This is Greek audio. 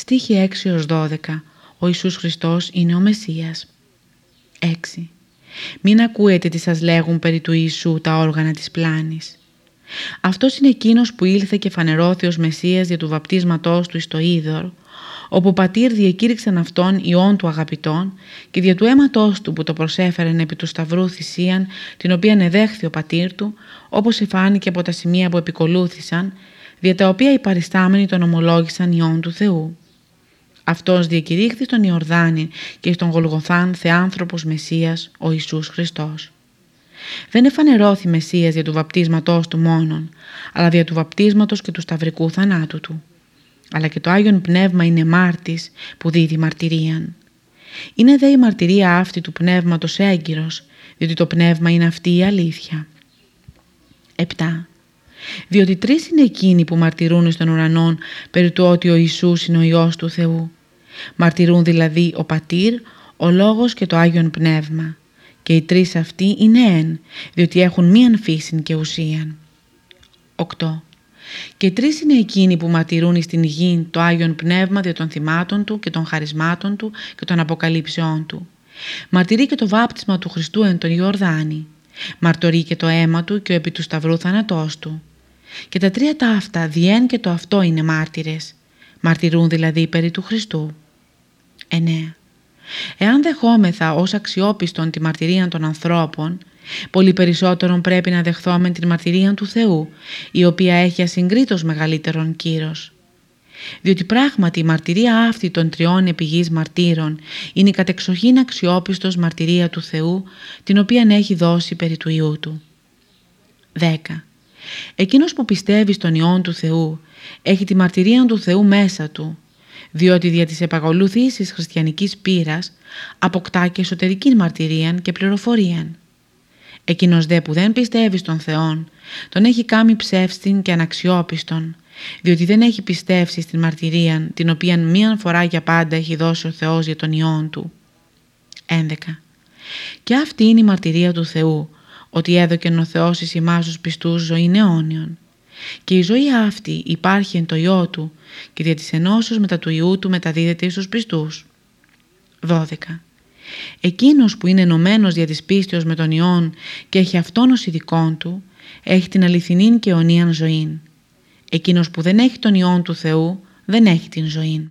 Στίχη 6 12. Ο Ιησούς Χριστός είναι ο Μεσσίας. 6. Μην ακούετε τι σας λέγουν περί του Ιησού τα όργανα της πλάνης. Αυτός είναι εκείνος που ήλθε και φανερώθη ως Μεσσίας για του βαπτίσματός του εις το Ίδωρ, όπου ο πατήρ διακήρυξαν αυτόν ιών του αγαπητών και δια του αίματός του που το προσέφερεν επί του σταυρού θυσίαν την οποία εδέχθη ο πατήρ του, όπως εφάνηκε από τα σημεία που επικολούθησαν, δια τα οποία οι παριστάμενοι τον ομολόγησαν ιών του Θεού. Αυτός διακηρύχθη στον Ιορδάνη και στον Γολγοθάν Θεάνθρωπος Μεσσίας, ο Ιησούς Χριστός. Δεν εφανερώθη Μεσσίας για του βαπτίσματός του μόνον, αλλά δια του βαπτίσματος και του σταυρικού θανάτου του. Αλλά και το Άγιον Πνεύμα είναι μάρτης που δίδει μαρτυρίαν. Είναι δε η μαρτυρία αυτή του Πνεύματος έγκυρος, διότι το Πνεύμα είναι αυτή η αλήθεια. 7. Διότι τρεις είναι εκείνοι που μαρτυρούν στον ουρανό περί του ότι ο Ιησούς είναι ο Υιός του Θεού. Μαρτυρούν δηλαδή ο Πατήρ, ο Λόγος και το Άγιον Πνεύμα. Και οι τρεις αυτοί είναι εν, διότι έχουν μίαν φύση και ουσίαν. 8. Και τρεις είναι εκείνοι που μαρτυρούν στην γη το Άγιον Πνεύμα δια των θυμάτων του και των χαρισμάτων του και των αποκαλύψεών του. Μαρτυρεί και το βάπτισμα του Χριστού εν τον Ιορδάνη. Μαρτωρεί και το αίμα του και ο επί του σταυρού θάνατός του. Και τα τρία τα αυτά, διέν και το αυτό είναι μάρτυρες. Μαρτυρούν δηλαδή περί του Χριστού. 9. Εάν δεχόμεθα ως αξιόπιστον τη μαρτυρία των ανθρώπων, πολύ περισσότερον πρέπει να δεχθούμε την μαρτυρία του Θεού, η οποία έχει ασυγκρίτως μεγαλύτερον κύρος. Διότι πράγματι η μαρτυρία αυτή των τριών επιγής μαρτύρων είναι η κατεξοχήν αξιόπιστος μαρτυρία του Θεού, την οποία έχει δώσει περί του Υιού Του. 10. Εκείνος που πιστεύει στον Υιόν του Θεού έχει τη μαρτυρία του Θεού μέσα του, διότι δια της επακολουθήσης χριστιανικής πείρας αποκτά και εσωτερική μαρτυρία και πληροφορία. Εκείνος δε που δεν πιστεύει στον Θεόν, τον έχει κάνει ψεύστην και αναξιόπιστον, διότι δεν έχει πιστεύσει στην μαρτυρία την οποία μίαν φορά για πάντα έχει δώσει ο Θεός για τον Υιόν Του. 11. Και αυτή είναι η μαρτυρία του Θεού, ότι έδωκεν ο Θεός εις εμάς τους πιστούς ζωή αιώνιον. Και η ζωή αυτή υπάρχει εν το Υιό Του και δια της ενώσεως μετά του Υιού Του μεταδίδεται στους πιστούς. 12. Εκείνος που είναι ενωμένος δια της πίστεως με τον Υιόν και έχει αυτόν ως ειδικών του, έχει την αληθινή και αιωνίαν ζωή. Εκείνος που δεν έχει τον Υιόν του Θεού, δεν έχει την ζωή.